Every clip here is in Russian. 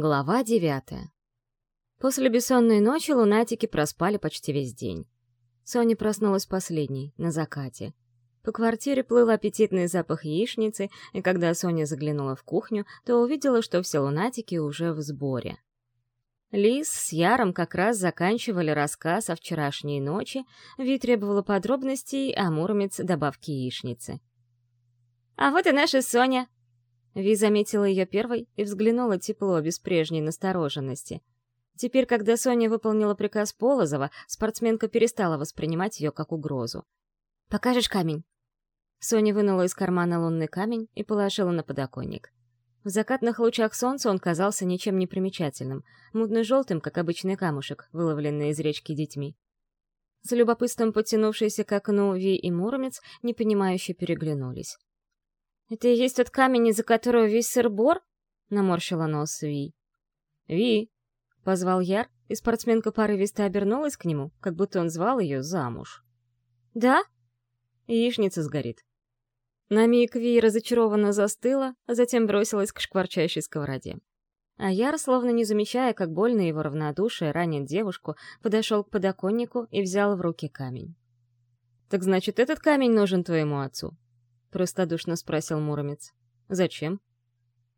Глава девятая. После бессонной ночи лунатики проспали почти весь день. Соня проснулась последней, на закате. По квартире плыл аппетитный запах яичницы, и когда Соня заглянула в кухню, то увидела, что все лунатики уже в сборе. Лис с Яром как раз заканчивали рассказ о вчерашней ночи, Ви требовала подробностей, а Муромец — добавки яичницы. «А вот и наша Соня!» Ви заметила ее первой и взглянула тепло, без прежней настороженности. Теперь, когда Соня выполнила приказ Полозова, спортсменка перестала воспринимать ее как угрозу. «Покажешь камень?» Соня вынула из кармана лунный камень и положила на подоконник. В закатных лучах солнца он казался ничем не примечательным, мутно-желтым, как обычный камушек, выловленный из речки детьми. С любопытством подтянувшиеся к окну Ви и Муромец непонимающе переглянулись. «Это и есть тот камень, из-за которого весь сыр-бор?» — наморщила нос Ви. «Ви!» — позвал Яр, и спортсменка порывисто обернулась к нему, как будто он звал ее замуж. «Да?» Яичница сгорит. На миг Ви разочарованно застыла, а затем бросилась к шкварчащей сковороде. А Яр, словно не замечая, как больно его равнодушие ранит девушку, подошел к подоконнику и взял в руки камень. «Так значит, этот камень нужен твоему отцу?» — простодушно спросил Муромец. «Зачем?»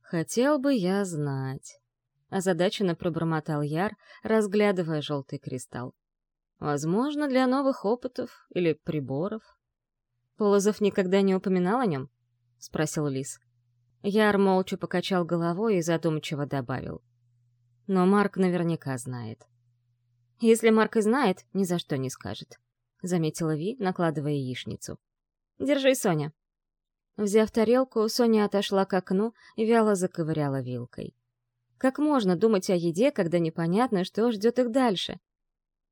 «Хотел бы я знать», — озадаченно пробормотал Яр, разглядывая желтый кристалл. «Возможно, для новых опытов или приборов». «Полозов никогда не упоминал о нем?» — спросил Лис. Яр молча покачал головой и задумчиво добавил. «Но Марк наверняка знает». «Если Марк и знает, ни за что не скажет», — заметила Ви, накладывая яичницу. «Держи, Соня». Взяв тарелку, Соня отошла к окну и вяло заковыряла вилкой. Как можно думать о еде, когда непонятно, что ждет их дальше?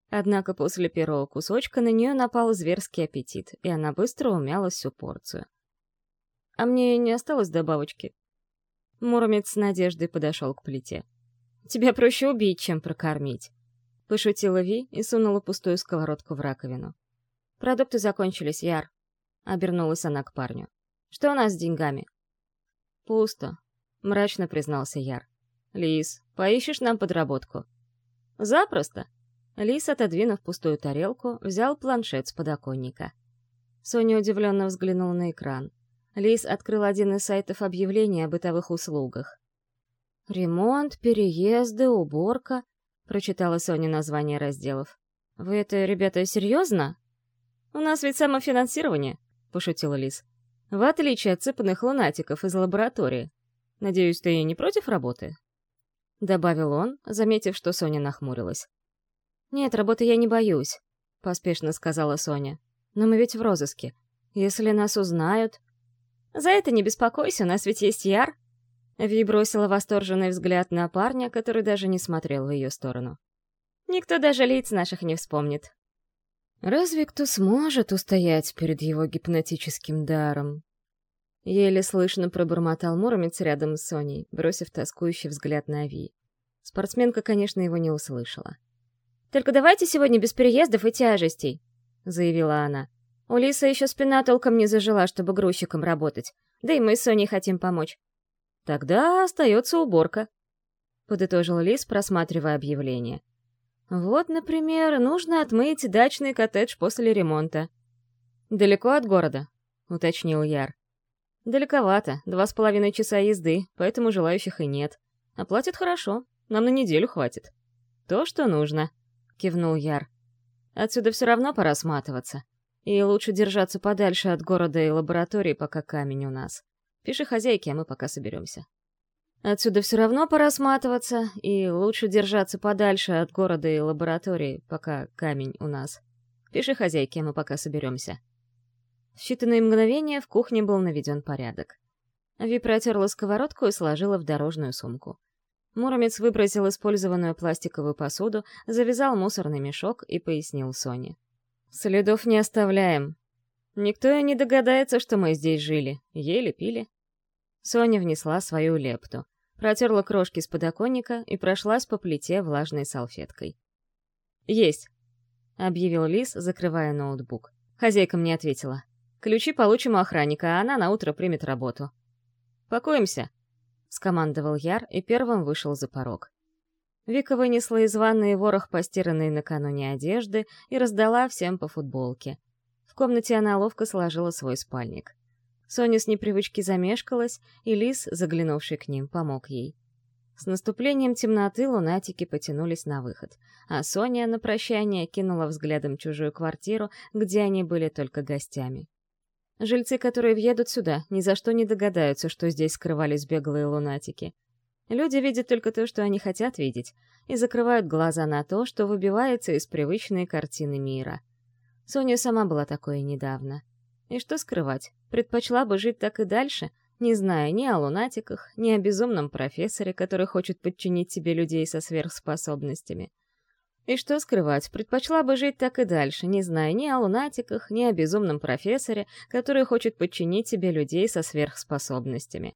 Однако после первого кусочка на нее напал зверский аппетит, и она быстро умяла всю порцию. «А мне не осталось добавочки?» Муромец с надеждой подошел к плите. «Тебя проще убить, чем прокормить», — пошутила Ви и сунула пустую сковородку в раковину. «Продукты закончились, Яр», — обернулась она к парню. Что у нас с деньгами?» «Пусто», — мрачно признался Яр. «Лис, поищешь нам подработку?» «Запросто!» Лис, отодвинув пустую тарелку, взял планшет с подоконника. Соня удивленно взглянула на экран. Лис открыл один из сайтов объявлений о бытовых услугах. «Ремонт, переезды, уборка», — прочитала Соня название разделов. «Вы это, ребята, серьезно?» «У нас ведь самофинансирование», — пошутила Лис. В отличие от цепных лунатиков из лаборатории. Надеюсь, ты не против работы?» Добавил он, заметив, что Соня нахмурилась. «Нет, работы я не боюсь», — поспешно сказала Соня. «Но мы ведь в розыске. Если нас узнают...» «За это не беспокойся, у нас ведь есть Яр». Ви бросила восторженный взгляд на парня, который даже не смотрел в ее сторону. «Никто даже лиц наших не вспомнит. Разве кто сможет устоять перед его гипнотическим даром? Еле слышно пробормотал Муромец рядом с Соней, бросив тоскующий взгляд на Ви. Спортсменка, конечно, его не услышала. «Только давайте сегодня без переездов и тяжестей», — заявила она. «У Лисы еще спина толком не зажила, чтобы грузчиком работать. Да и мы с Соней хотим помочь». «Тогда остается уборка», — подытожил Лис, просматривая объявление. Вот, например, нужно отмыть дачный коттедж после ремонта. «Далеко от города?» — уточнил Яр. «Далековато, два с половиной часа езды, поэтому желающих и нет. А платят хорошо, нам на неделю хватит». «То, что нужно», — кивнул Яр. «Отсюда все равно пора сматываться. И лучше держаться подальше от города и лаборатории, пока камень у нас. Пиши хозяйке, а мы пока соберемся». Отсюда все равно пора сматываться, и лучше держаться подальше от города и лаборатории, пока камень у нас. Пиши хозяйке, мы пока соберемся. В считанные мгновения в кухне был наведен порядок. Ви протерла сковородку и сложила в дорожную сумку. Муромец выбросил использованную пластиковую посуду, завязал мусорный мешок и пояснил Соне. «Следов не оставляем. Никто и не догадается, что мы здесь жили. Ели, пили. Соня внесла свою лепту, протерла крошки с подоконника и прошлась по плите влажной салфеткой. «Есть», — объявил Лис, закрывая ноутбук. Хозяйка мне ответила. «Ключи получим у охранника, а она на утро примет работу». «Пакуемся», — скомандовал Яр и первым вышел за порог. Вика вынесла из ванной ворох постиранной накануне одежды и раздала всем по футболке. В комнате она ловко сложила свой спальник. Соня с непривычки замешкалась, и Лис, заглянувший к ним, помог ей. С наступлением темноты лунатики потянулись на выход, а Соня на прощание кинула взглядом чужую квартиру, где они были только гостями. Жильцы, которые въедут сюда, ни за что не догадаются, что здесь скрывались беглые лунатики. Люди видят только то, что они хотят видеть, и закрывают глаза на то, что выбивается из привычной картины мира. Соня сама была такой недавно. И что скрывать, предпочла бы жить так и дальше, не зная ни о лунатиках, ни о безумном профессоре, который хочет подчинить себе людей со сверхспособностями. И что скрывать, предпочла бы жить так и дальше, не зная ни о лунатиках, ни о безумном профессоре, который хочет подчинить себе людей со сверхспособностями.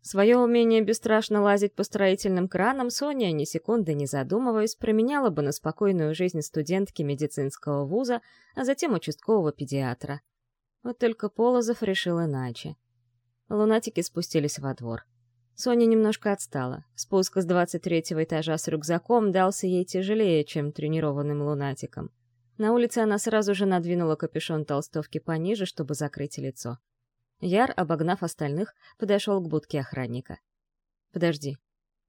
Свое умение бесстрашно лазить по строительным кранам Соня, ни секунды не задумываясь, променяла бы на спокойную жизнь студентки медицинского вуза, а затем участкового педиатра. Вот только Полозов решил иначе. Лунатики спустились во двор. Соня немножко отстала. Спуск с 23-го этажа с рюкзаком дался ей тяжелее, чем тренированным лунатикам. На улице она сразу же надвинула капюшон толстовки пониже, чтобы закрыть лицо. Яр, обогнав остальных, подошел к будке охранника. «Подожди».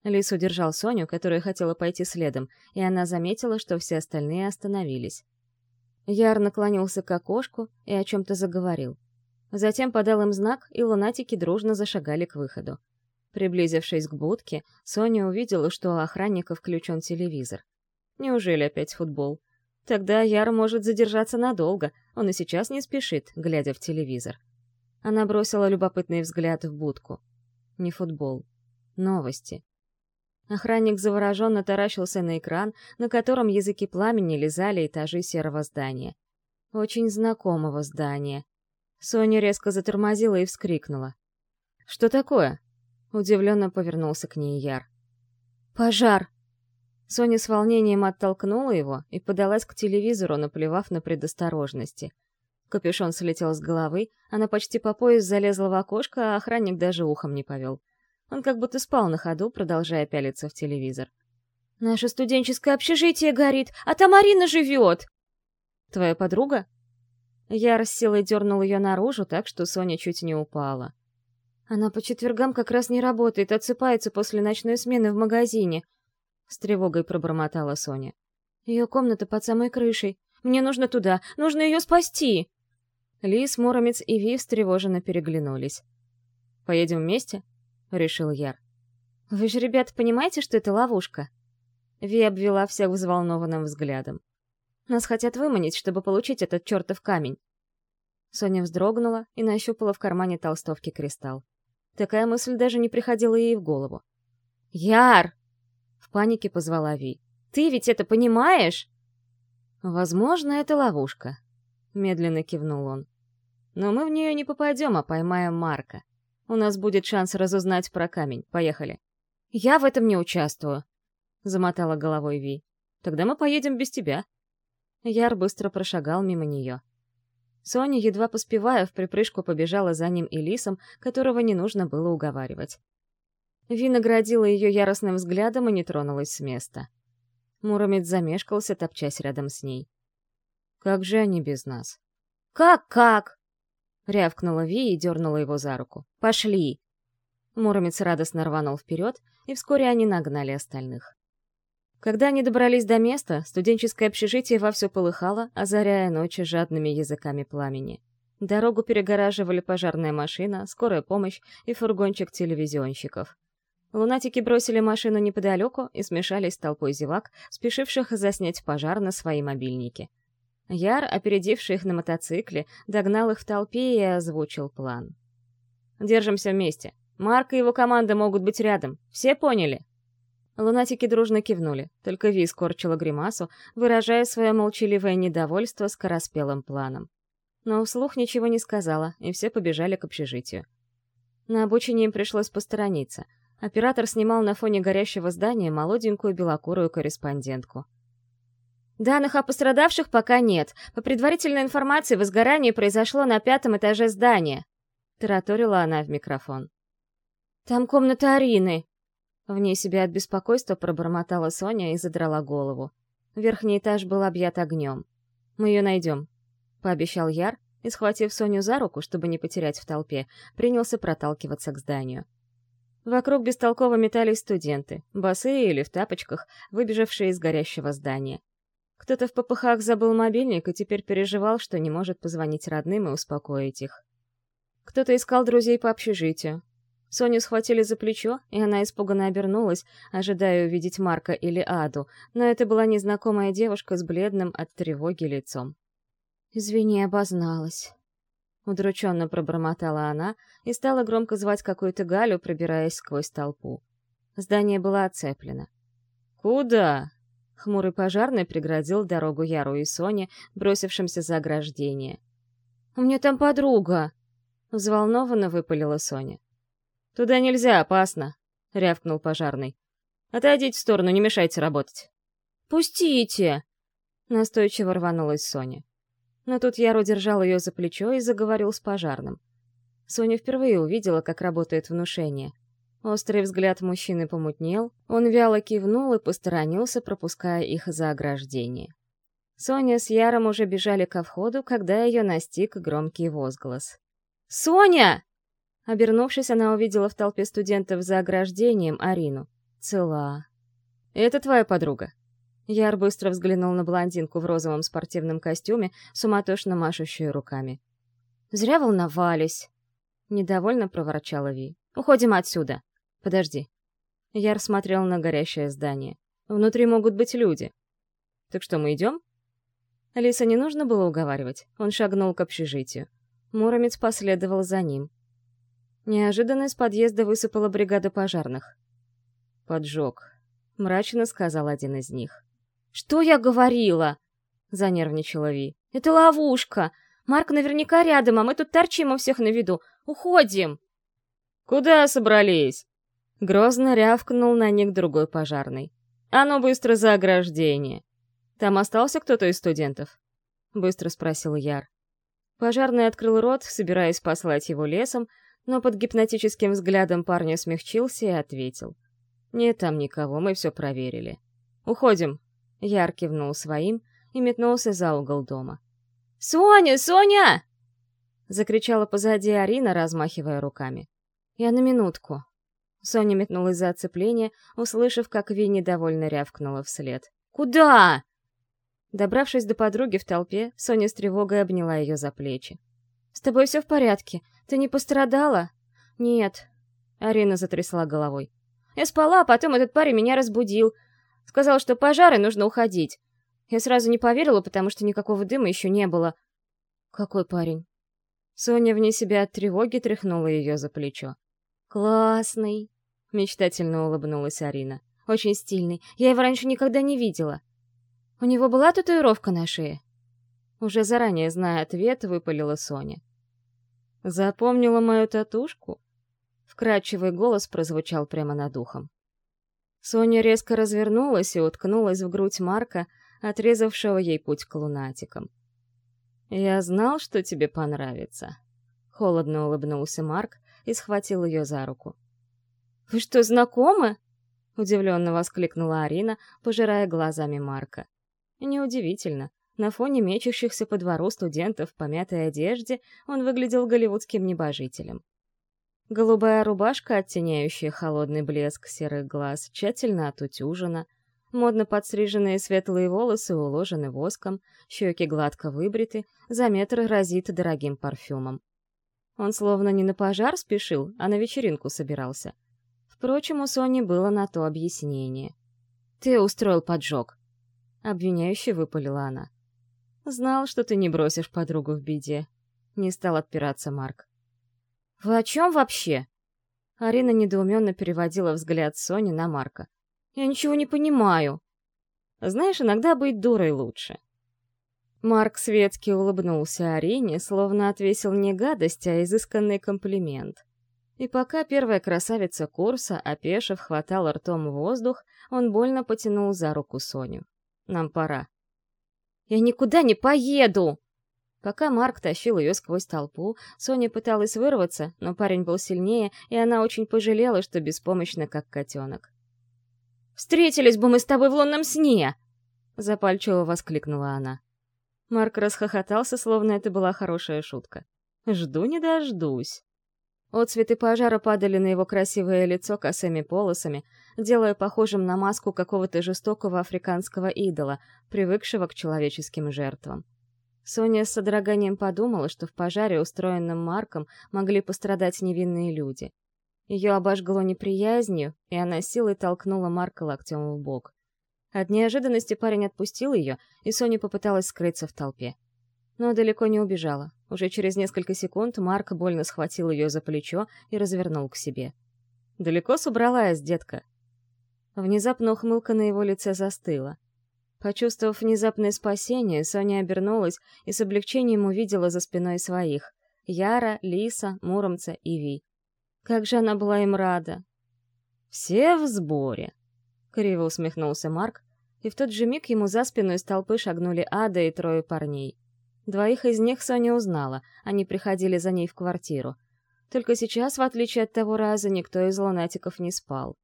Лис удержал Соню, которая хотела пойти следом, и она заметила, что все остальные остановились. Яр наклонился к окошку и о чем-то заговорил. Затем подал им знак, и лунатики дружно зашагали к выходу. Приблизившись к будке, Соня увидела, что у охранника включен телевизор. Неужели опять футбол? Тогда Яр может задержаться надолго, он и сейчас не спешит, глядя в телевизор. Она бросила любопытный взгляд в будку. Не футбол. Новости. Охранник завороженно таращился на экран, на котором языки пламени лизали этажи серого здания. Очень знакомого здания. Соня резко затормозила и вскрикнула. «Что такое?» Удивленно повернулся к ней Яр. «Пожар!» Соня с волнением оттолкнула его и подалась к телевизору, наплевав на предосторожности. Капюшон слетел с головы, она почти по пояс залезла в окошко, а охранник даже ухом не повел. Он как будто спал на ходу, продолжая пялиться в телевизор. «Наше студенческое общежитие горит, а там Марина живет!» «Твоя подруга?» Я с силой дернул ее наружу, так что Соня чуть не упала. Она по четвергам как раз не работает, отсыпается после ночной смены в магазине. С тревогой пробормотала Соня. Ее комната под самой крышей. Мне нужно туда. Нужно ее спасти. Лис, Муромец и Ви встревоженно переглянулись. «Поедем вместе?» — решил Яр. «Вы же, ребята, понимаете, что это ловушка?» Ви обвела всех взволнованным взглядом. «Нас хотят выманить, чтобы получить этот чертов камень». Соня вздрогнула и нащупала в кармане толстовки кристалл. Такая мысль даже не приходила ей в голову. «Яр!» — в панике позвала Ви. «Ты ведь это понимаешь?» «Возможно, это ловушка», — медленно кивнул он. «Но мы в нее не попадем, а поймаем Марка. У нас будет шанс разузнать про камень. Поехали». «Я в этом не участвую», — замотала головой Ви. «Тогда мы поедем без тебя». Яр быстро прошагал мимо нее. Соня, едва поспевая, в припрыжку побежала за ним и лисом, которого не нужно было уговаривать. Ви наградила ее яростным взглядом и не тронулась с места. Муромец замешкался, топчась рядом с ней. «Как же они без нас?» «Как-как?» — рявкнула Ви и дернула его за руку. «Пошли!» Муромец радостно рванул вперед, и вскоре они нагнали остальных. Когда они добрались до места, студенческое общежитие вовсю полыхало, озаряя ночи жадными языками пламени. Дорогу перегораживали пожарная машина, скорая помощь и фургончик телевизионщиков. Лунатики бросили машину неподалеку и смешались с толпой зевак, спешивших заснять пожар на свои мобильники. Яр, опередивший их на мотоцикле, догнал их в толпе и озвучил план. «Держимся вместе. Марк и его команда могут быть рядом. Все поняли?» Лунатики дружно кивнули, только Ви скорчила гримасу, выражая свое молчаливое недовольство скороспелым планом. Но вслух ничего не сказала, и все побежали к общежитию. На обучении им пришлось посторониться. Оператор снимал на фоне горящего здания молоденькую белокурую корреспондентку. «Данных о пострадавших пока нет. По предварительной информации, возгорание произошло на пятом этаже здания», — тараторила она в микрофон. «Там комната Арины!» Вне себя от беспокойства пробормотала Соня и задрала голову. Верхний этаж был объят огнем. «Мы ее найдем», — пообещал Яр, и, схватив Соню за руку, чтобы не потерять в толпе, принялся проталкиваться к зданию. Вокруг бестолково метались студенты, босые или в тапочках, выбежавшие из горящего здания. Кто-то в попыхах забыл мобильник и теперь переживал, что не может позвонить родным и успокоить их. Кто-то искал друзей по общежитию. Соню схватили за плечо, и она испуганно обернулась, ожидая увидеть Марка или Аду, но это была незнакомая девушка с бледным от тревоги лицом. «Извини, обозналась». Удрученно пробормотала она и стала громко звать какую-то Галю, пробираясь сквозь толпу. Здание было оцеплено. «Куда?» Хмурый пожарный преградил дорогу Яру и Соне, бросившимся за ограждение. «У меня там подруга!» Взволнованно выпалила Соня. «Туда нельзя, опасно!» — рявкнул пожарный. «Отойдите в сторону, не мешайте работать!» «Пустите!» — настойчиво рванулась Соня. Но тут Яр удержал ее за плечо и заговорил с пожарным. Соня впервые увидела, как работает внушение. Острый взгляд мужчины помутнел, он вяло кивнул и посторонился, пропуская их за ограждение. Соня с Яром уже бежали ко входу, когда ее настиг громкий возглас. «Соня!» Обернувшись, она увидела в толпе студентов за ограждением Арину. Цела. «Это твоя подруга?» Яр быстро взглянул на блондинку в розовом спортивном костюме, суматошно машущую руками. «Зря волновались!» Недовольно проворчала Ви. «Уходим отсюда!» «Подожди!» Яр смотрел на горящее здание. «Внутри могут быть люди!» «Так что, мы идем?» Алиса не нужно было уговаривать. Он шагнул к общежитию. Муромец последовал за ним. Неожиданно из подъезда высыпала бригада пожарных. «Поджог», — мрачно сказал один из них. «Что я говорила?» — занервничала Ви. «Это ловушка! Марк наверняка рядом, а мы тут торчим у всех на виду. Уходим!» «Куда собрались?» Грозно рявкнул на них другой пожарный. «А быстро за ограждение!» «Там остался кто-то из студентов?» — быстро спросил Яр. Пожарный открыл рот, собираясь послать его лесом, но под гипнотическим взглядом парня смягчился и ответил. «Нет там никого, мы все проверили. Уходим, Яр кивнул своим и метнулся за угол дома. «Соня! Соня!» — закричала позади Арина, размахивая руками. «Я на минутку». Соня метнулась за оцепление, услышав, как Ви недовольно рявкнула вслед. «Куда?» Добравшись до подруги в толпе, Соня с тревогой обняла ее за плечи. «С тобой все в порядке? Ты не пострадала?» «Нет». Арина затрясла головой. «Я спала, а потом этот парень меня разбудил. Сказал, что пожары нужно уходить. Я сразу не поверила, потому что никакого дыма еще не было. Какой парень? Соня вне себя от тревоги тряхнула ее за плечо. «Классный!» — мечтательно улыбнулась Арина. «Очень стильный. Я его раньше никогда не видела. У него была татуировка на шее?» Уже заранее зная ответ, выпалила Соня. «Запомнила мою татушку?» Вкрадчивый голос прозвучал прямо над ухом. Соня резко развернулась и уткнулась в грудь Марка, отрезавшего ей путь к лунатикам. «Я знал, что тебе понравится», — холодно улыбнулся Марк и схватил ее за руку. «Вы что, знакомы?» — удивленно воскликнула Арина, пожирая глазами Марка. Неудивительно. На фоне мечущихся по двору студентов в помятой одежде он выглядел голливудским небожителем. Голубая рубашка, оттеняющая холодный блеск серых глаз, тщательно отутюжена, модно подстриженные светлые волосы уложены воском, щеки гладко выбриты, за метр разит дорогим парфюмом. Он словно не на пожар спешил, а на вечеринку собирался. Впрочем, у Сони было на то объяснение. «Ты устроил поджог», — обвиняюще выпалила она. «Знал, что ты не бросишь подругу в беде», — не стал отпираться Марк. «Вы о чем вообще?» Арина недоуменно переводила взгляд Сони на Марка. «Я ничего не понимаю». «Знаешь, иногда быть дурой лучше». Марк светски улыбнулся Арине, словно отвесил не гадость, а изысканный комплимент. И пока первая красавица курса, опешив, хватала ртом воздух, он больно потянул за руку Соню. «Нам пора». «Я никуда не поеду!» Пока Марк тащил ее сквозь толпу, Соня пыталась вырваться, но парень был сильнее, и она очень пожалела, что беспомощна, как котенок. «Встретились бы мы с тобой в лунном сне!» — запальчиво воскликнула она. Марк расхохотался, словно это была хорошая шутка. «Жду не дождусь». Отцветы пожара падали на его красивое лицо косыми полосами, делая похожим на маску какого-то жестокого африканского идола, привыкшего к человеческим жертвам. Соня с содроганием подумала, что в пожаре, устроенном Марком, могли пострадать невинные люди. Ее обожгло неприязнью, и она силой толкнула Марка локтем в бок. От неожиданности парень отпустил ее, и Соня попыталась скрыться в толпе. Но далеко не убежала. Уже через несколько секунд Марк больно схватил ее за плечо и развернул к себе. «Далеко собралась, детка?» Внезапно ухмылка на его лице застыла. Почувствовав внезапное спасение, Соня обернулась и с облегчением увидела за спиной своих — Яра, Лиса, Муромца и Ви. Как же она была им рада! «Все в сборе!» — криво усмехнулся Марк, и в тот же миг ему за спину из толпы шагнули Ада и трое парней. Двоих из них Соня узнала, они приходили за ней в квартиру. Только сейчас, в отличие от того раза, никто из лунатиков не спал.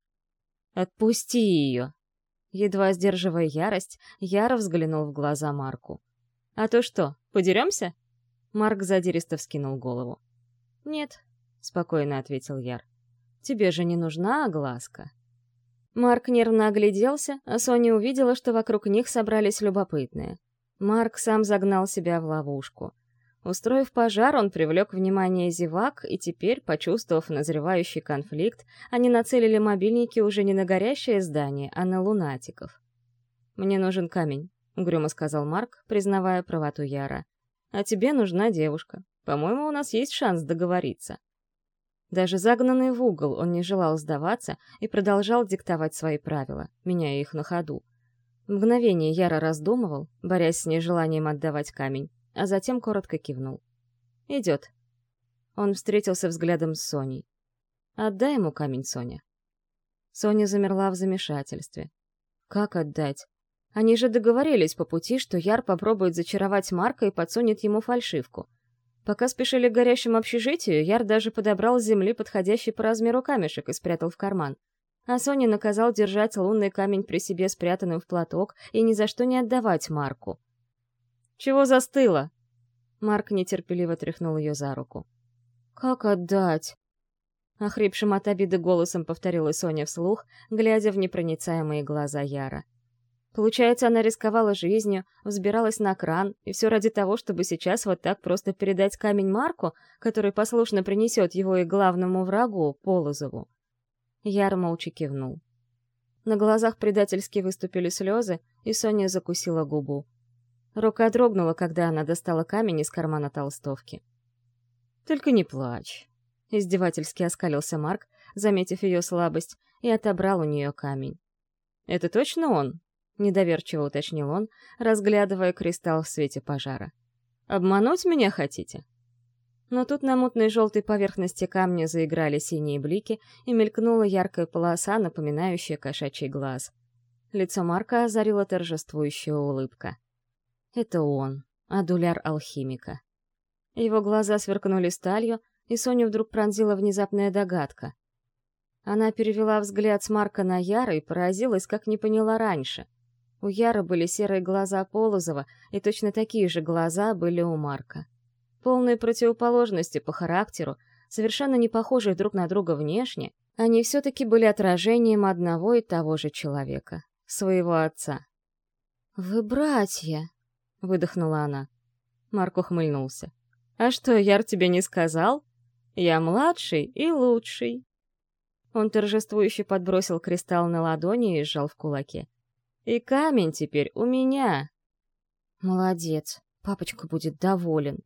«Отпусти ее!» Едва сдерживая ярость, Яра взглянул в глаза Марку. «А то что, подеремся?» Марк задиристо вскинул голову. «Нет», — спокойно ответил Яр. «Тебе же не нужна огласка». Марк нервно огляделся, а Соня увидела, что вокруг них собрались любопытные. Марк сам загнал себя в ловушку. Устроив пожар, он привлек внимание зевак, и теперь, почувствовав назревающий конфликт, они нацелили мобильники уже не на горящее здание, а на лунатиков. «Мне нужен камень», — угрюмо сказал Марк, признавая правоту Яра. «А тебе нужна девушка. По-моему, у нас есть шанс договориться». Даже загнанный в угол он не желал сдаваться и продолжал диктовать свои правила, меняя их на ходу. Мгновение Яра раздумывал, борясь с нежеланием отдавать камень, а затем коротко кивнул. «Идет». Он встретился взглядом с Соней. «Отдай ему камень, Соня». Соня замерла в замешательстве. «Как отдать? Они же договорились по пути, что Яр попробует зачаровать Марка и подсунет ему фальшивку. Пока спешили к горящему общежитию, Яр даже подобрал с земли подходящий по размеру камешек и спрятал в карман. А Соня наказал держать лунный камень при себе спрятанным в платок и ни за что не отдавать Марку. «Чего застыла?» Марк нетерпеливо тряхнул ее за руку. «Как отдать?» Охрипшим от обиды голосом повторила Соня вслух, глядя в непроницаемые глаза Яра. Получается, она рисковала жизнью, взбиралась на кран, и все ради того, чтобы сейчас вот так просто передать камень Марку, который послушно принесет его и главному врагу, Полозову. Яр молча кивнул. На глазах предательски выступили слезы, и Соня закусила губу. Рука дрогнула, когда она достала камень из кармана толстовки. «Только не плачь», — издевательски оскалился Марк, заметив ее слабость, и отобрал у нее камень. «Это точно он?» — недоверчиво уточнил он, разглядывая кристалл в свете пожара. «Обмануть меня хотите?» Но тут на мутной желтой поверхности камня заиграли синие блики, и мелькнула яркая полоса, напоминающая кошачий глаз. Лицо Марка озарила торжествующая улыбка. Это он, адуляр алхимика. Его глаза сверкнули сталью, и Соню вдруг пронзила внезапная догадка. Она перевела взгляд с Марка на Яра и поразилась, как не поняла раньше. У Яра были серые глаза Полозова, и точно такие же глаза были у Марка. Полные противоположности по характеру, совершенно не похожие друг на друга внешне, они все-таки были отражением одного и того же человека, своего отца. «Вы братья!» — выдохнула она. Марк ухмыльнулся. «А что, Яр тебе не сказал? Я младший и лучший». Он торжествующе подбросил кристалл на ладони и сжал в кулаке. «И камень теперь у меня!» «Молодец, папочка будет доволен!»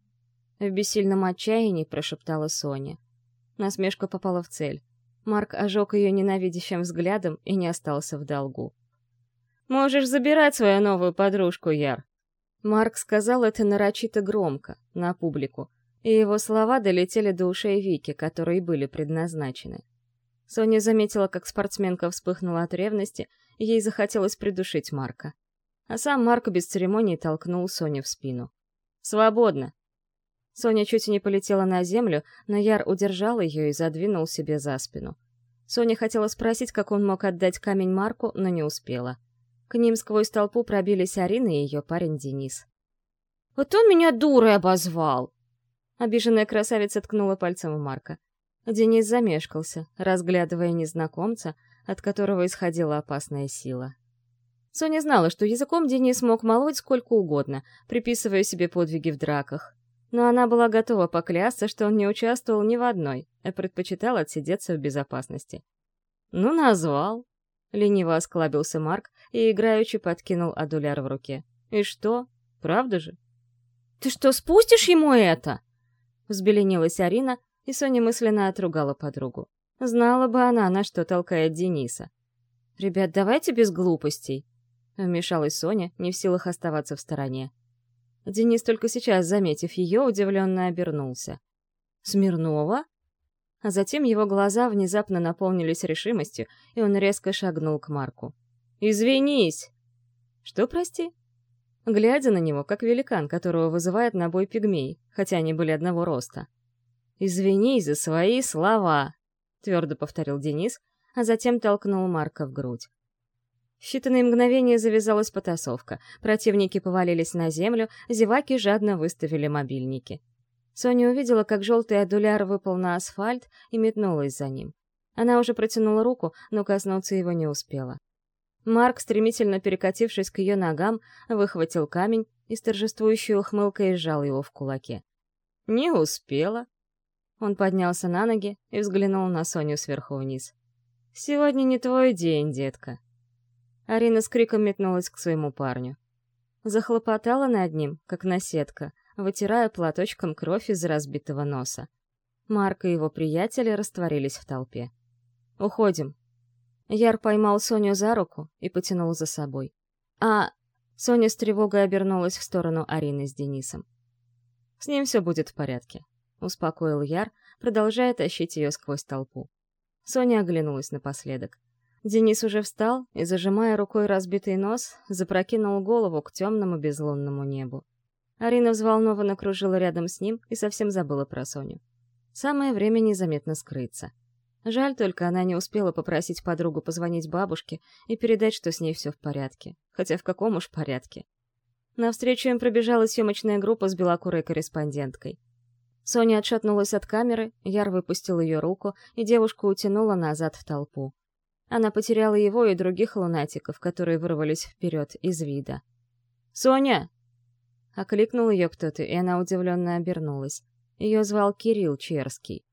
В бессильном отчаянии прошептала Соня. Насмешка попала в цель. Марк ожег ее ненавидящим взглядом и не остался в долгу. «Можешь забирать свою новую подружку, Яр. Марк сказал это нарочито громко, на публику, и его слова долетели до ушей Вики, которые были предназначены. Соня заметила, как спортсменка вспыхнула от ревности, и ей захотелось придушить Марка. А сам Марк без церемоний толкнул Соню в спину. «Свободно! Соня чуть не полетела на землю, но Яр удержал ее и задвинул себе за спину. Соня хотела спросить, как он мог отдать камень Марку, но не успела. К ним сквозь толпу пробились Арина и ее парень Денис. «Вот он меня дурой обозвал!» Обиженная красавица ткнула пальцем в Марка. Денис замешкался, разглядывая незнакомца, от которого исходила опасная сила. Соня знала, что языком Денис мог молоть сколько угодно, приписывая себе подвиги в драках. Но она была готова поклясться, что он не участвовал ни в одной, а предпочитал отсидеться в безопасности. «Ну, назвал!» — лениво осклабился Марк и играючи подкинул адуляр в руке. «И что? Правда же?» «Ты что, спустишь ему это?» Взбеленилась Арина, и Соня мысленно отругала подругу. Знала бы она, на что толкает Дениса. «Ребят, давайте без глупостей», Вмешалась Соня, не в силах оставаться в стороне. Денис только сейчас, заметив ее, удивленно обернулся. «Смирнова?» А затем его глаза внезапно наполнились решимостью, и он резко шагнул к Марку. «Извинись!» «Что, прости?» Глядя на него, как великан, которого вызывает на бой пигмей, хотя они были одного роста. «Извинись за свои слова!» — твердо повторил Денис, а затем толкнул Марка в грудь. В считанные мгновения завязалась потасовка. Противники повалились на землю, зеваки жадно выставили мобильники. Соня увидела, как желтый адуляр выпал на асфальт и метнулась за ним. Она уже протянула руку, но коснуться его не успела. Марк, стремительно перекатившись к ее ногам, выхватил камень и с торжествующей ухмылкой сжал его в кулаке. «Не успела». Он поднялся на ноги и взглянул на Соню сверху вниз. «Сегодня не твой день, детка». Арина с криком метнулась к своему парню. Захлопотала над ним, как наседка, вытирая платочком кровь из разбитого носа. Марк и его приятели растворились в толпе. «Уходим». Яр поймал Соню за руку и потянул за собой. «А...» Соня с тревогой обернулась в сторону Арины с Денисом. «С ним все будет в порядке», — успокоил Яр, продолжая тащить ее сквозь толпу. Соня оглянулась напоследок. Денис уже встал и, зажимая рукой разбитый нос, запрокинул голову к темному безлунному небу. Арина взволнованно кружила рядом с ним и совсем забыла про Соню. Самое время незаметно скрыться. Жаль только, она не успела попросить подругу позвонить бабушке и передать, что с ней все в порядке. Хотя в каком уж порядке. Навстречу им пробежала съемочная группа с белокурой корреспонденткой. Соня отшатнулась от камеры, Яр выпустил ее руку, и девушку утянула назад в толпу. Она потеряла его и других лунатиков, которые вырвались вперед из вида. «Соня!» Окликнул ее кто-то, и она удивленно обернулась. Ее звал Кирилл Черский.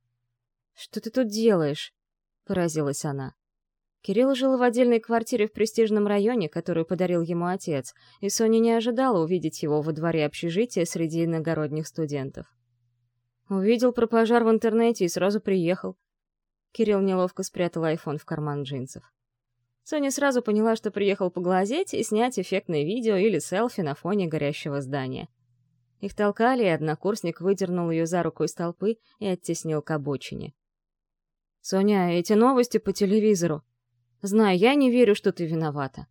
«Что ты тут делаешь?» — поразилась она. Кирилл жил в отдельной квартире в престижном районе, которую подарил ему отец, и Соня не ожидала увидеть его во дворе общежития среди иногородних студентов. Увидел про пожар в интернете и сразу приехал. Кирилл неловко спрятал айфон в карман джинсов. Соня сразу поняла, что приехал поглазеть и снять эффектное видео или селфи на фоне горящего здания. Их толкали, и однокурсник выдернул ее за руку из толпы и оттеснил к обочине. «Соня, эти новости по телевизору. Знаю, я не верю, что ты виновата».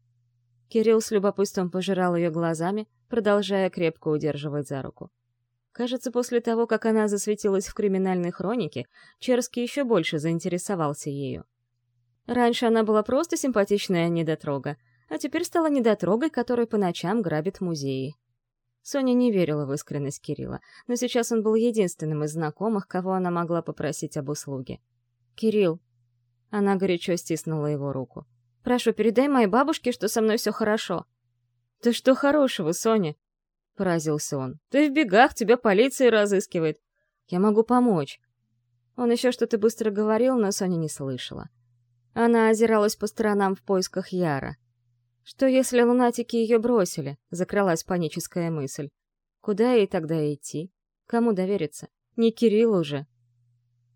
Кирилл с любопытством пожирал ее глазами, продолжая крепко удерживать за руку. Кажется, после того, как она засветилась в криминальной хронике, Черский еще больше заинтересовался ею. Раньше она была просто симпатичная недотрога, а теперь стала недотрогой, которая по ночам грабит музеи. Соня не верила в искренность Кирилла, но сейчас он был единственным из знакомых, кого она могла попросить об услуге. «Кирилл!» Она горячо стиснула его руку. «Прошу, передай моей бабушке, что со мной все хорошо». «Да что хорошего, Соня? — поразился он. «Ты в бегах, тебя полиция разыскивает. Я могу помочь». Он еще что-то быстро говорил, но Соня не слышала. Она озиралась по сторонам в поисках Яра. Что если лунатики ее бросили? Закралась паническая мысль. Куда ей тогда идти? Кому довериться? Не Кириллу же.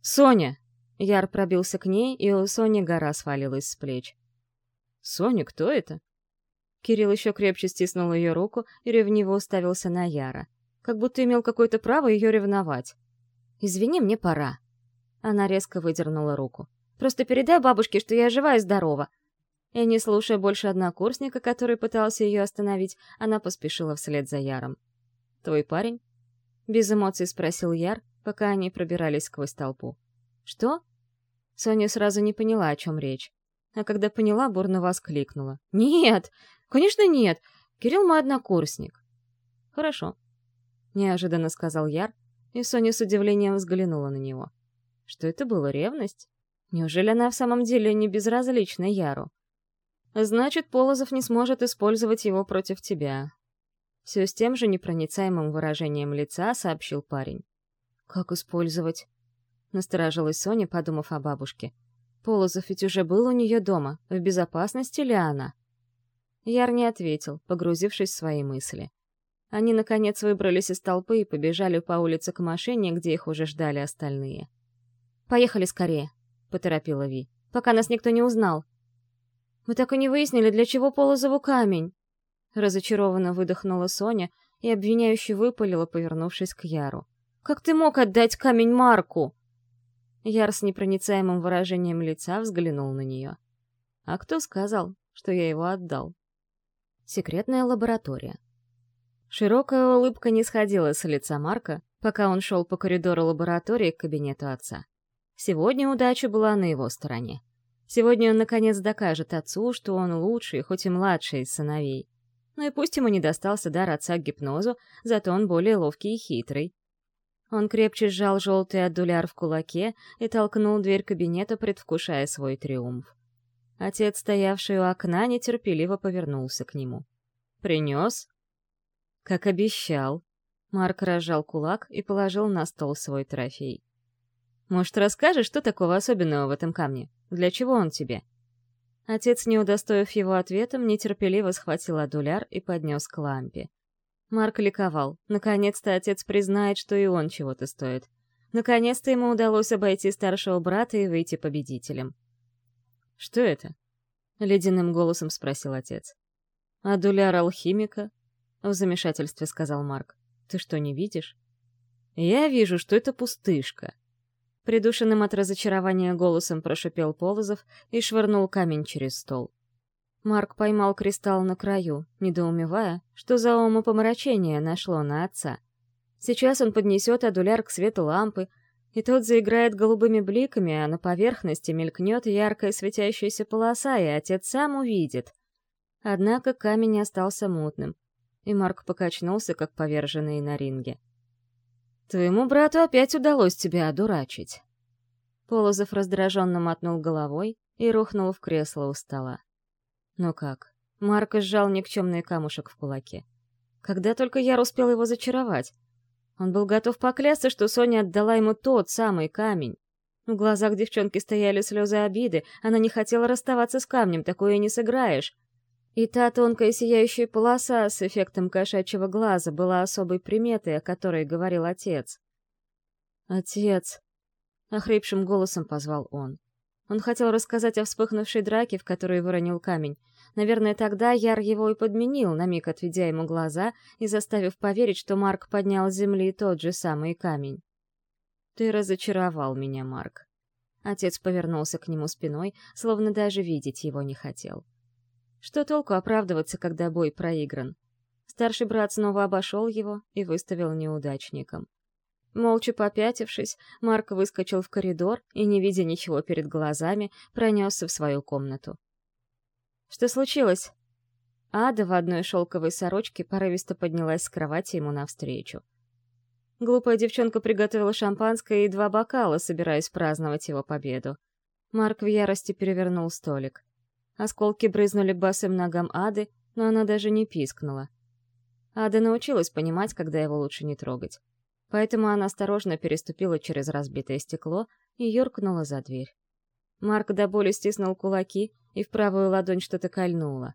«Соня!» Яр пробился к ней, и у Сони гора свалилась с плеч. «Соня, кто это?» Кирилл еще крепче стиснул ее руку и ревниво уставился на Яра. Как будто имел какое-то право ее ревновать. «Извини, мне пора». Она резко выдернула руку. «Просто передай бабушке, что я жива и здорова». И не слушая больше однокурсника, который пытался ее остановить, она поспешила вслед за Яром. «Твой парень?» Без эмоций спросил Яр, пока они пробирались сквозь толпу. «Что?» Соня сразу не поняла, о чем речь. А когда поняла, бурно воскликнула. «Нет! Конечно нет! Кирилл мой однокурсник!» «Хорошо», — неожиданно сказал Яр, и Соня с удивлением взглянула на него. Что это было, ревность? Неужели она в самом деле не безразлична Яру? Значит, Полозов не сможет использовать его против тебя. Все с тем же непроницаемым выражением лица сообщил парень. Как использовать? Насторожилась Соня, подумав о бабушке. Полозов ведь уже был у нее дома. В безопасности ли она? Яр не ответил, погрузившись в свои мысли. Они, наконец, выбрались из толпы и побежали по улице к машине, где их уже ждали остальные. «Поехали скорее», — поторопила Ви, — «пока нас никто не узнал». «Мы так и не выяснили, для чего Полозову камень», — разочарованно выдохнула Соня и обвиняюще выпалила, повернувшись к Яру. «Как ты мог отдать камень Марку?» Яр с непроницаемым выражением лица взглянул на нее. «А кто сказал, что я его отдал?» Секретная лаборатория. Широкая улыбка не сходила с лица Марка, пока он шел по коридору лаборатории к кабинету отца. Сегодня удача была на его стороне. Сегодня он наконец докажет отцу, что он лучший, хоть и младший из сыновей. Ну и пусть ему не достался дар отца к гипнозу, зато он более ловкий и хитрый. Он крепче сжал желтый адуляр в кулаке и толкнул дверь кабинета, предвкушая свой триумф. Отец, стоявший у окна, нетерпеливо повернулся к нему. «Принес?» «Как обещал». Марк разжал кулак и положил на стол свой трофей. Может, расскажешь, что такого особенного в этом камне? Для чего он тебе?» Отец, не удостоив его ответом, нетерпеливо схватил адуляр и поднес к лампе. Марк ликовал. Наконец-то отец признает, что и он чего-то стоит. Наконец-то ему удалось обойти старшего брата и выйти победителем. «Что это?» — ледяным голосом спросил отец. «Адуляр алхимика?» — в замешательстве сказал Марк. «Ты что, не видишь?» «Я вижу, что это пустышка», Придушенным от разочарования голосом прошипел Полозов и швырнул камень через стол. Марк поймал кристалл на краю, недоумевая, что за умопомрачение нашло на отца. Сейчас он поднесет адуляр к свету лампы, и тот заиграет голубыми бликами, а на поверхности мелькнет яркая светящаяся полоса, и отец сам увидит. Однако камень остался мутным, и Марк покачнулся, как поверженный на ринге. Твоему брату опять удалось тебя одурачить. Полозов раздраженно мотнул головой и рухнул в кресло у стола. Ну как? Марк сжал никчемный камушек в кулаке. Когда только я успел его зачаровать? Он был готов поклясться, что Соня отдала ему тот самый камень. В глазах девчонки стояли слезы обиды, она не хотела расставаться с камнем, такое не сыграешь. И та тонкая сияющая полоса с эффектом кошачьего глаза была особой приметой, о которой говорил отец. «Отец!» — охрипшим голосом позвал он. Он хотел рассказать о вспыхнувшей драке, в которой выронил камень. Наверное, тогда Яр его и подменил, на миг отведя ему глаза и заставив поверить, что Марк поднял с земли тот же самый камень. «Ты разочаровал меня, Марк». Отец повернулся к нему спиной, словно даже видеть его не хотел. Что толку оправдываться, когда бой проигран? Старший брат снова обошел его и выставил неудачником. Молча попятившись, Марк выскочил в коридор и, не видя ничего перед глазами, пронесся в свою комнату. «Что случилось?» Ада в одной шелковой сорочке порывисто поднялась с кровати ему навстречу. Глупая девчонка приготовила шампанское и два бокала, собираясь праздновать его победу. Марк в ярости перевернул столик. Осколки брызнули к босым ногам Ады, но она даже не пискнула. Ада научилась понимать, когда его лучше не трогать. Поэтому она осторожно переступила через разбитое стекло и юркнула за дверь. Марк до боли стиснул кулаки, и в правую ладонь что-то кольнуло.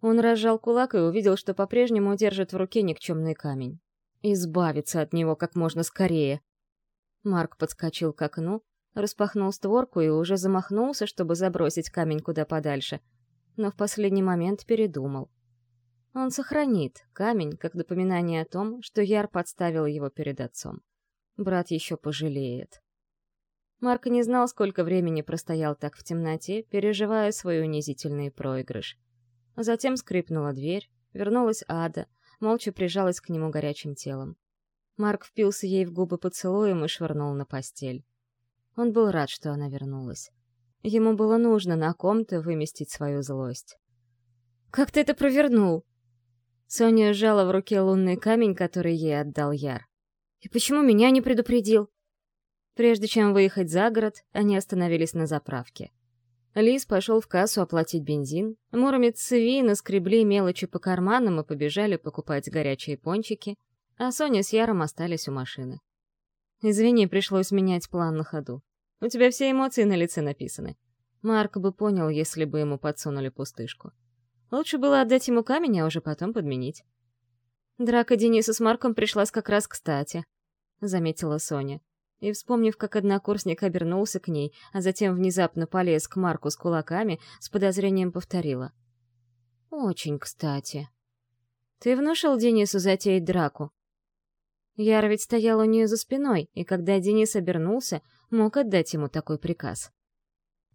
Он разжал кулак и увидел, что по-прежнему держит в руке никчемный камень. Избавиться от него как можно скорее. Марк подскочил к окну, распахнул створку и уже замахнулся, чтобы забросить камень куда подальше, но в последний момент передумал. Он сохранит камень, как напоминание о том, что Яр подставил его перед отцом. Брат еще пожалеет. Марк не знал, сколько времени простоял так в темноте, переживая свой унизительный проигрыш. Затем скрипнула дверь, вернулась Ада, молча прижалась к нему горячим телом. Марк впился ей в губы поцелуем и швырнул на постель. Он был рад, что она вернулась. Ему было нужно на ком-то выместить свою злость. «Как ты это провернул?» Соня сжала в руке лунный камень, который ей отдал Яр. «И почему меня не предупредил?» Прежде чем выехать за город, они остановились на заправке. Лис пошел в кассу оплатить бензин, Муромец с Ви наскребли мелочи по карманам и побежали покупать горячие пончики, а Соня с Яром остались у машины. «Извини, пришлось менять план на ходу. У тебя все эмоции на лице написаны. Марк бы понял, если бы ему подсунули пустышку. Лучше было отдать ему камень, а уже потом подменить. Драка Дениса с Марком пришлась как раз кстати, — заметила Соня. И, вспомнив, как однокурсник обернулся к ней, а затем внезапно полез к Марку с кулаками, с подозрением повторила. «Очень кстати. Ты внушил Денису затеять драку?» Яр ведь стоял у нее за спиной, и когда Денис обернулся, мог отдать ему такой приказ.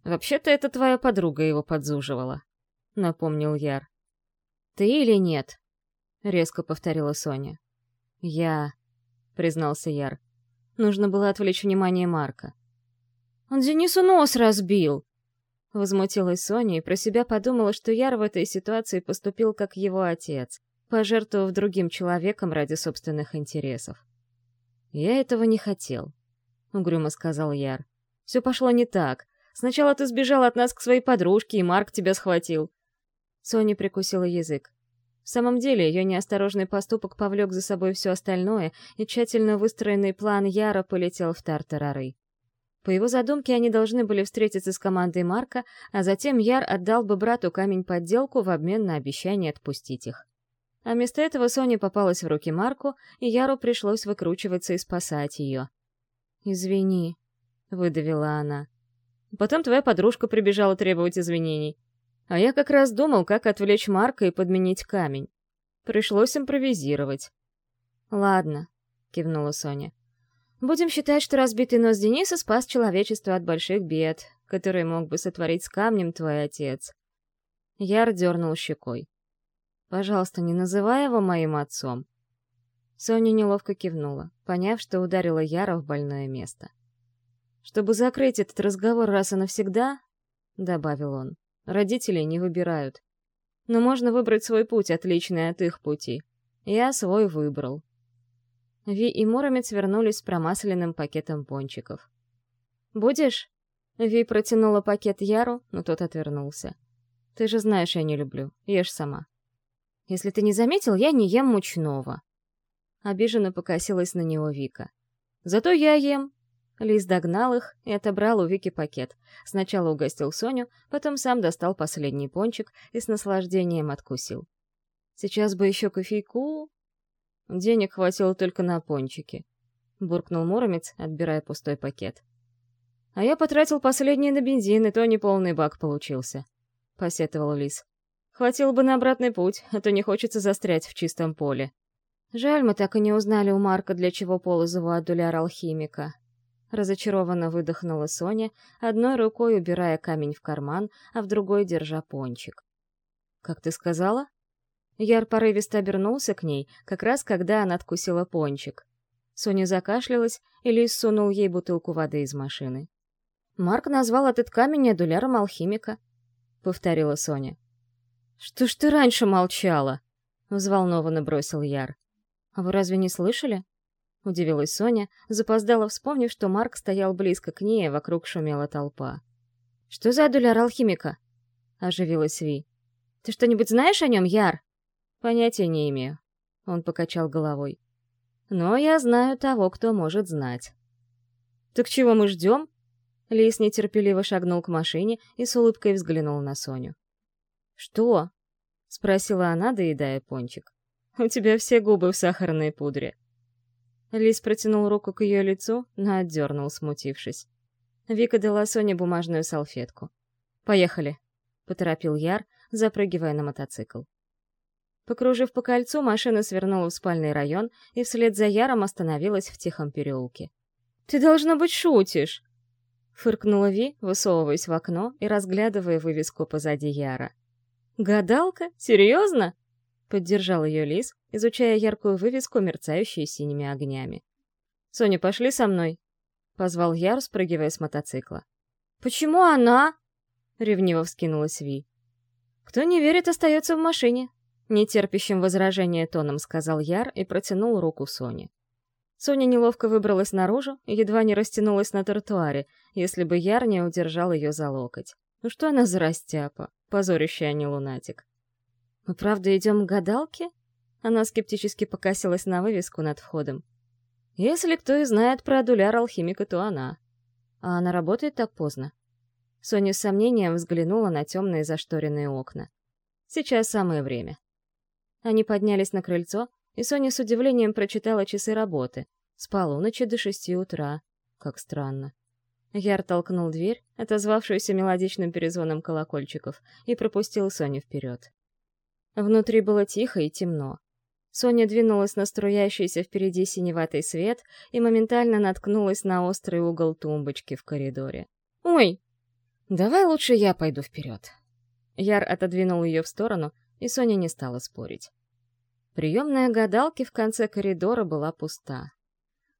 «Вообще-то это твоя подруга его подзуживала», — напомнил Яр. «Ты или нет?» — резко повторила Соня. «Я...» — признался Яр. Нужно было отвлечь внимание Марка. «Он Денису нос разбил!» Возмутилась Соня и про себя подумала, что Яр в этой ситуации поступил как его отец, пожертвовав другим человеком ради собственных интересов. «Я этого не хотел», — угрюмо сказал Яр. «Все пошло не так. Сначала ты сбежал от нас к своей подружке, и Марк тебя схватил». Соня прикусила язык. В самом деле, ее неосторожный поступок повлек за собой все остальное, и тщательно выстроенный план Яра полетел в тартарары. По его задумке, они должны были встретиться с командой Марка, а затем Яр отдал бы брату камень-подделку в обмен на обещание отпустить их. А вместо этого Соня попалась в руки Марку, и Яру пришлось выкручиваться и спасать ее. «Извини», — выдавила она. Потом твоя подружка прибежала требовать извинений. А я как раз думал, как отвлечь Марка и подменить камень. Пришлось импровизировать. «Ладно», — кивнула Соня. «Будем считать, что разбитый нос Дениса спас человечество от больших бед, которые мог бы сотворить с камнем твой отец». Яр дернул щекой. «Пожалуйста, не называй его моим отцом». Соня неловко кивнула, поняв, что ударила Яра в больное место. Чтобы закрыть этот разговор раз и навсегда, — добавил он, — родителей не выбирают. Но можно выбрать свой путь, отличный от их пути. Я свой выбрал. Ви и Муромец вернулись с промасленным пакетом пончиков. «Будешь?» Ви протянула пакет Яру, но тот отвернулся. «Ты же знаешь, я не люблю. Ешь сама». «Если ты не заметил, я не ем мучного». Обиженно покосилась на него Вика. «Зато я ем. Лис догнал их и отобрал у Вики пакет. Сначала угостил Соню, потом сам достал последний пончик и с наслаждением откусил. Сейчас бы еще кофейку... Денег хватило только на пончики. Буркнул Муромец, отбирая пустой пакет. А я потратил последний на бензин, и то не полный бак получился. Посетовал Лис. Хватило бы на обратный путь, а то не хочется застрять в чистом поле. Жаль, мы так и не узнали у Марка, для чего Полозову отдуляр алхимика. Разочарованно выдохнула Соня, одной рукой убирая камень в карман, а в другой держа пончик. «Как ты сказала?» Яр порывисто обернулся к ней, как раз когда она откусила пончик. Соня закашлялась, и Лис сунул ей бутылку воды из машины. «Марк назвал этот камень адуляром алхимика», — повторила Соня. «Что ж ты раньше молчала?» — взволнованно бросил Яр. «А вы разве не слышали?» — удивилась Соня, запоздала, вспомнив, что Марк стоял близко к ней, а вокруг шумела толпа. «Что за адуляр алхимика?» — оживилась Ви. «Ты что-нибудь знаешь о нем, Яр?» «Понятия не имею», — он покачал головой. «Но я знаю того, кто может знать». «Так чего мы ждем?» Лис нетерпеливо шагнул к машине и с улыбкой взглянул на Соню. «Что?» — спросила она, доедая пончик. «У тебя все губы в сахарной пудре», Лис протянул руку к ее лицу, но отдернул, смутившись. Вика дала Соне бумажную салфетку. «Поехали», — поторопил Яр, запрыгивая на мотоцикл. Покружив по кольцу, машина свернула в спальный район и вслед за Яром остановилась в тихом переулке. «Ты, должно быть, шутишь!» Фыркнула Ви, высовываясь в окно и разглядывая вывеску позади Яра. «Гадалка? Серьезно?» Поддержал ее Лис, изучая яркую вывеску, мерцающую синими огнями. «Соня, пошли со мной!» — позвал Яр, спрыгивая с мотоцикла. «Почему она?» — ревниво вскинулась Ви. «Кто не верит, остается в машине», — нетерпящим возражения тоном сказал Яр и протянул руку Соне. Соня неловко выбралась наружу едва не растянулась на тротуаре, если бы Яр не удержал ее за локоть. Ну что она за растяпа, позорящая, не лунатик. «Мы правда идем к гадалке?» Она скептически покосилась на вывеску над входом. «Если кто и знает про адуляр-алхимика, то она. А она работает так поздно?» Соня с сомнением взглянула на темные зашторенные окна. «Сейчас самое время». Они поднялись на крыльцо, и Соня с удивлением прочитала часы работы. С полуночи до шести утра. Как странно. Яр толкнул дверь, отозвавшуюся мелодичным перезвоном колокольчиков, и пропустил Соню вперед. Внутри было тихо и темно. Соня двинулась на струящийся впереди синеватый свет и моментально наткнулась на острый угол тумбочки в коридоре. «Ой! Давай лучше я пойду вперед!» Яр отодвинул ее в сторону, и Соня не стала спорить. Приемная гадалки в конце коридора была пуста.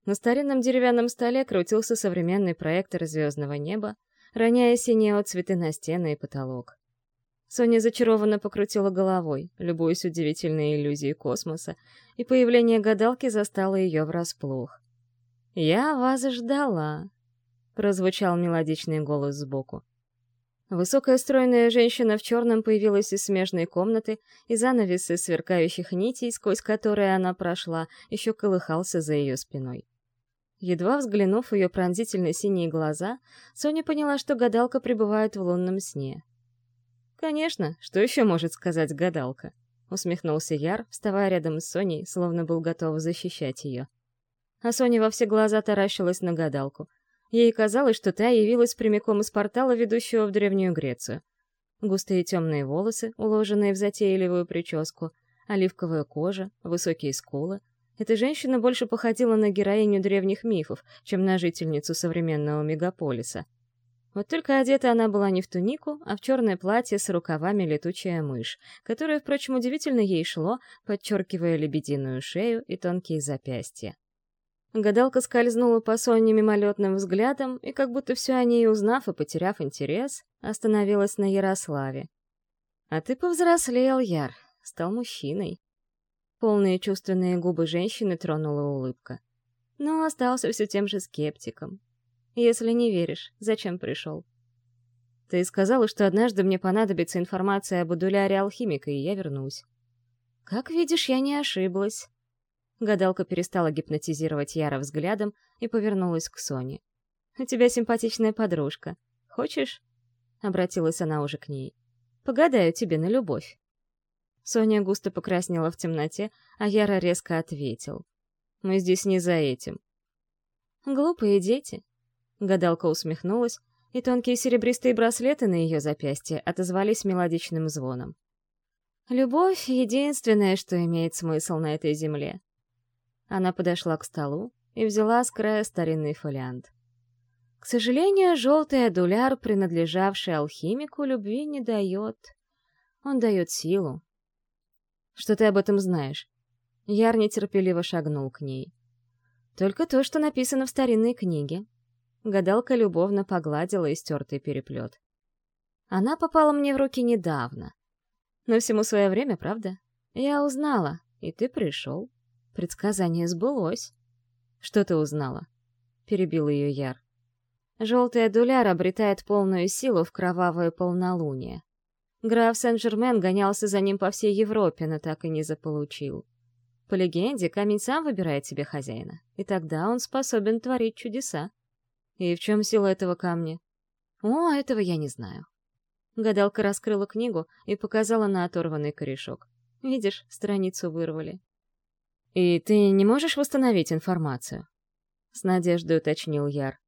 На старинном деревянном столе крутился современный проектор звездного неба, роняя синие отцветы на стены и потолок. Соня зачарованно покрутила головой, любуясь удивительной иллюзией космоса, и появление гадалки застало ее врасплох. «Я вас ждала», — прозвучал мелодичный голос сбоку. Высокая стройная женщина в черном появилась из смежной комнаты, и занавес из сверкающих нитей, сквозь которые она прошла, еще колыхался за ее спиной. Едва взглянув в ее пронзительно синие глаза, Соня поняла, что гадалка пребывает в лунном сне. «Конечно, что еще может сказать гадалка?» — усмехнулся Яр, вставая рядом с Соней, словно был готов защищать ее. А Соня во все глаза таращилась на гадалку — Ей казалось, что та явилась прямиком из портала, ведущего в Древнюю Грецию. Густые темные волосы, уложенные в затейливую прическу, оливковая кожа, высокие скулы. Эта женщина больше походила на героиню древних мифов, чем на жительницу современного мегаполиса. Вот только одета она была не в тунику, а в черное платье с рукавами летучая мышь, которое, впрочем, удивительно ей шло, подчеркивая лебединую шею и тонкие запястья. Гадалка скользнула по Соне мимолетным взглядом и, как будто все о ней узнав и потеряв интерес, остановилась на Ярославе. «А ты повзрослел, Яр, стал мужчиной». Полные чувственные губы женщины тронула улыбка. Но остался все тем же скептиком. Если не веришь, зачем пришел? Ты сказала, что однажды мне понадобится информация об удуляре алхимика, и я вернусь. Как видишь, я не ошиблась. Гадалка перестала гипнотизировать Яра взглядом и повернулась к Соне. «У тебя симпатичная подружка. Хочешь?» Обратилась она уже к ней. «Погадаю тебе на любовь». Соня густо покраснела в темноте, а Яра резко ответил. «Мы здесь не за этим». «Глупые дети». Гадалка усмехнулась, и тонкие серебристые браслеты на ее запястье отозвались мелодичным звоном. «Любовь — единственное, что имеет смысл на этой земле. Она подошла к столу и взяла с края старинный фолиант. К сожалению, желтый адуляр, принадлежавший алхимику, любви не дает. Он дает силу. Что ты об этом знаешь? Яр нетерпеливо шагнул к ней. Только то, что написано в старинной книге. Гадалка любовно погладила истертый переплет. Она попала мне в руки недавно. Но всему свое время, правда? Я узнала, и ты пришел. Предсказание сбылось. Что ты узнала? Перебил ее Яр. Желтый адуляр обретает полную силу в кровавое полнолуние. Граф Сен-Жермен гонялся за ним по всей Европе, но так и не заполучил. По легенде, камень сам выбирает себе хозяина, и тогда он способен творить чудеса. И в чем сила этого камня? О, этого я не знаю. Гадалка раскрыла книгу и показала на оторванный корешок. Видишь, страницу вырвали. «И ты не можешь восстановить информацию?» С надеждой уточнил Яр.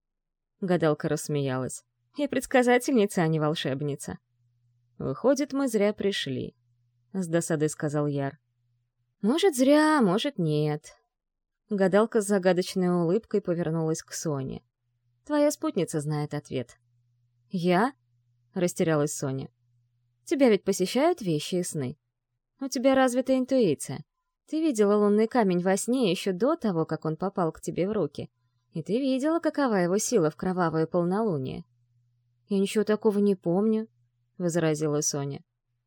Гадалка рассмеялась. «Я предсказательница, а не волшебница». «Выходит, мы зря пришли», — с досадой сказал Яр. «Может, зря, может, нет». Гадалка с загадочной улыбкой повернулась к Соне. «Твоя спутница знает ответ». «Я?» — растерялась Соня. «Тебя ведь посещают вещи и сны?» У тебя развита интуиция. Ты видела лунный камень во сне еще до того, как он попал к тебе в руки. И ты видела, какова его сила в кровавое полнолуние. «Я ничего такого не помню», — возразила Соня.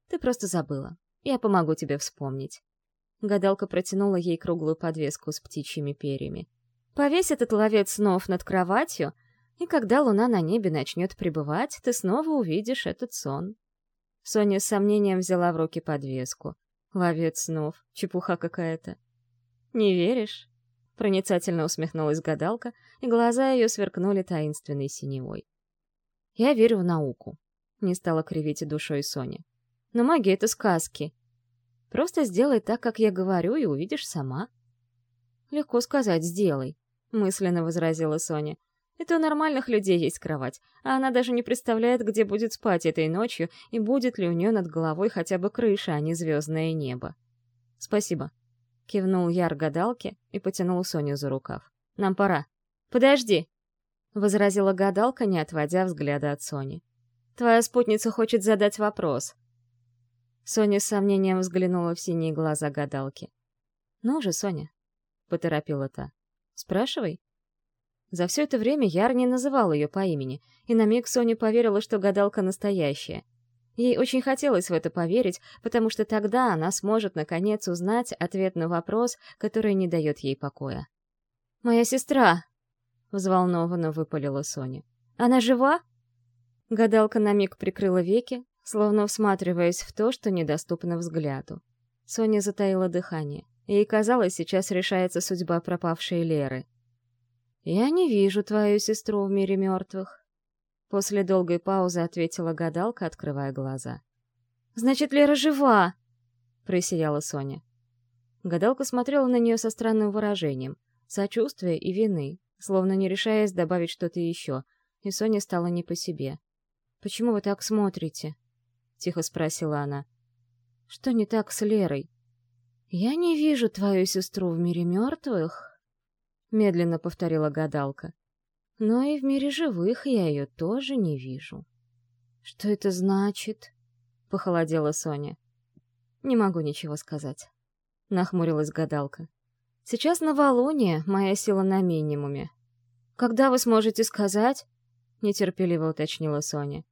«Ты просто забыла. Я помогу тебе вспомнить». Гадалка протянула ей круглую подвеску с птичьими перьями. «Повесь этот ловец снов над кроватью, и когда луна на небе начнет пребывать, ты снова увидишь этот сон». Соня с сомнением взяла в руки подвеску. Ловец снов. Чепуха какая-то. «Не веришь?» Проницательно усмехнулась гадалка, и глаза ее сверкнули таинственной синевой. «Я верю в науку», — не стала кривить душой Соня. «Но магия — это сказки. Просто сделай так, как я говорю, и увидишь сама». «Легко сказать, сделай», — мысленно возразила Соня. «Это у нормальных людей есть кровать, а она даже не представляет, где будет спать этой ночью и будет ли у нее над головой хотя бы крыша, а не звездное небо». «Спасибо», — кивнул Яр гадалке и потянул Соню за рукав. «Нам пора». «Подожди!» — возразила гадалка, не отводя взгляда от Сони. «Твоя спутница хочет задать вопрос». Соня с сомнением взглянула в синие глаза гадалки. «Ну же, Соня», — поторопила та, — «спрашивай». За все это время Яр не называл ее по имени, и на миг Соня поверила, что гадалка настоящая — Ей очень хотелось в это поверить, потому что тогда она сможет, наконец, узнать ответ на вопрос, который не дает ей покоя. «Моя сестра!» — взволнованно выпалила Соня. «Она жива?» Гадалка на миг прикрыла веки, словно всматриваясь в то, что недоступно взгляду. Соня затаила дыхание. Ей казалось, сейчас решается судьба пропавшей Леры. «Я не вижу твою сестру в мире мертвых», После долгой паузы ответила гадалка, открывая глаза. «Значит, Лера жива!» — просияла Соня. Гадалка смотрела на нее со странным выражением, сочувствия и вины, словно не решаясь добавить что-то еще, и Соне стало не по себе. «Почему вы так смотрите?» — тихо спросила она. «Что не так с Лерой?» «Я не вижу твою сестру в мире мертвых», — медленно повторила гадалка. Но и в мире живых я ее тоже не вижу. «Что это значит?» — похолодела Соня. «Не могу ничего сказать», — нахмурилась гадалка. «Сейчас новолуние, моя сила на минимуме. Когда вы сможете сказать?» — нетерпеливо уточнила Соня.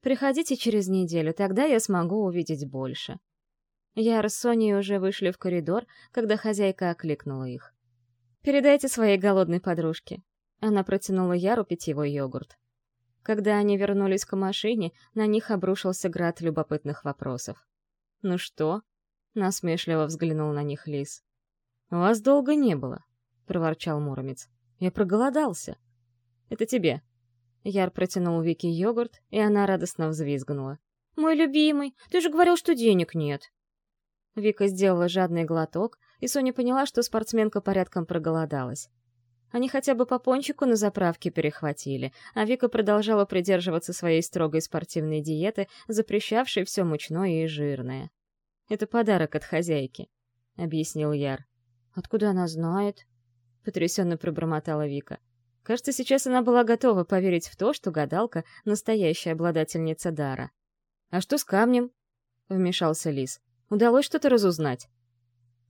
«Приходите через неделю, тогда я смогу увидеть больше». Яр с Соней уже вышли в коридор, когда хозяйка окликнула их. «Передайте своей голодной подружке. Она протянула Яру питьевой йогурт. Когда они вернулись к машине, на них обрушился град любопытных вопросов. «Ну что?» — насмешливо взглянул на них Лис. «Вас долго не было», — проворчал Муромец. «Я проголодался». «Это тебе». Яр протянул Вике йогурт, и она радостно взвизгнула. «Мой любимый, ты же говорил, что денег нет». Вика сделала жадный глоток, и Соня поняла, что спортсменка порядком проголодалась. Они хотя бы по пончику на заправке перехватили, а Вика продолжала придерживаться своей строгой спортивной диеты, запрещавшей все мучное и жирное. «Это подарок от хозяйки», — объяснил Яр. «Откуда она знает?» — потрясенно пробормотала Вика. Кажется, сейчас она была готова поверить в то, что гадалка — настоящая обладательница дара. «А что с камнем?» — вмешался Лис. «Удалось что-то разузнать?»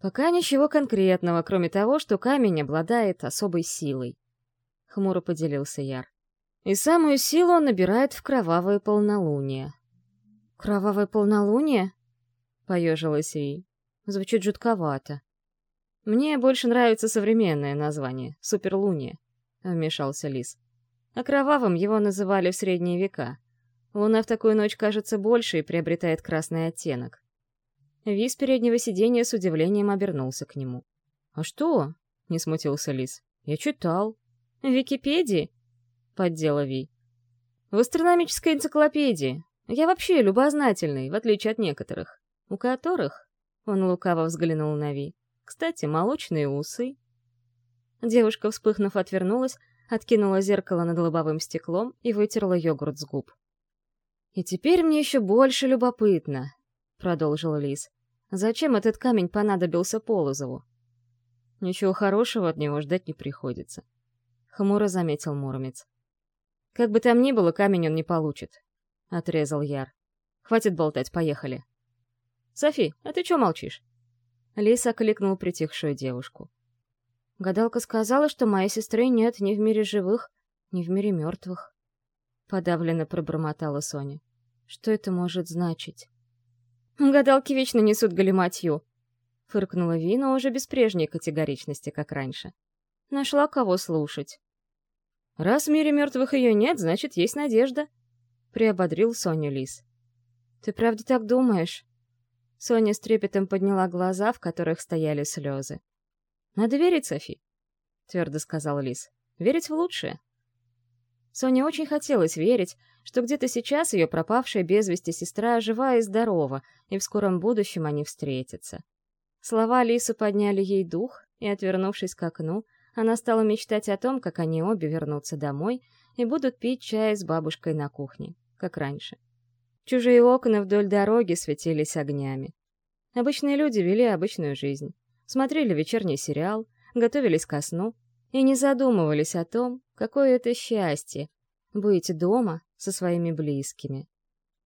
Пока ничего конкретного, кроме того, что камень обладает особой силой. Хмуро поделился Яр. И самую силу он набирает в кровавое полнолуние. «Кровавое полнолуние?» — поежилась Ви. Звучит жутковато. «Мне больше нравится современное название — суперлуния», — вмешался Лис. А кровавым его называли в средние века. Луна в такую ночь кажется больше и приобретает красный оттенок. Ви с переднего сиденья с удивлением обернулся к нему. «А что?» — не смутился Лис. «Я читал». «В Википедии?» — поддела Ви. «В астрономической энциклопедии. Я вообще любознательный, в отличие от некоторых. У которых...» — он лукаво взглянул на Ви. «Кстати, молочные усы». Девушка, вспыхнув, отвернулась, откинула зеркало над лобовым стеклом и вытерла йогурт с губ. «И теперь мне еще больше любопытно», — продолжил Лис. Зачем этот камень понадобился Полозову? Ничего хорошего от него ждать не приходится. Хмуро заметил Муромец. Как бы там ни было, камень он не получит. Отрезал Яр. Хватит болтать, поехали. «Софи, а ты чё молчишь?» Лис окликнул притихшую девушку. Гадалка сказала, что моей сестры нет ни в мире живых, ни в мире мертвых. Подавленно пробормотала Соня. Что это может значить? Гадалки вечно несут галиматью. Фыркнула Вина уже без прежней категоричности, как раньше. Нашла кого слушать. Раз в мире мертвых ее нет, значит, есть надежда. Приободрил Соню Лис. Ты правда так думаешь? Соня с трепетом подняла глаза, в которых стояли слезы. «Надо верить, Софи», — твердо сказал Лис. «Верить в лучшее». Соне очень хотелось верить, что где-то сейчас ее пропавшая без вести сестра жива и здорова, и в скором будущем они встретятся. Слова Лисы подняли ей дух, и, отвернувшись к окну, она стала мечтать о том, как они обе вернутся домой и будут пить чай с бабушкой на кухне, как раньше. Чужие окна вдоль дороги светились огнями. Обычные люди вели обычную жизнь. Смотрели вечерний сериал, готовились ко сну и не задумывались о том, какое это счастье — быть дома со своими близкими.